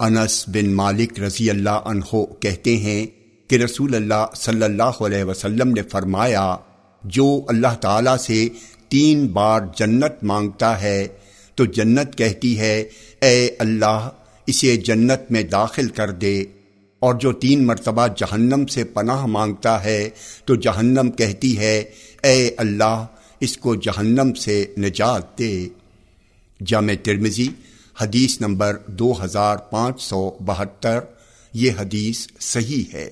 انس بن مالک رضی اللہ عنہ کہتے ہیں کہ رسول اللہ صلی اللہ علیہ وسلم نے فرمایا، جو اللہ تعالی سے تین بار جنت مانگتا ہے، تو جنت کہتی ہے، اے اللہ، اسے جنت میں داخل کر دے۔ اور جو تین مرتبہ جہنم سے پناہ مانگتا ہے، تو جہنم کہتی ہے، اے اللہ، اس کو جہنم سے نجات دے۔ جامع ترمزی حدیث نمبر دو ہزار پانچ سو بہتر یہ حدیث صحیح ہے۔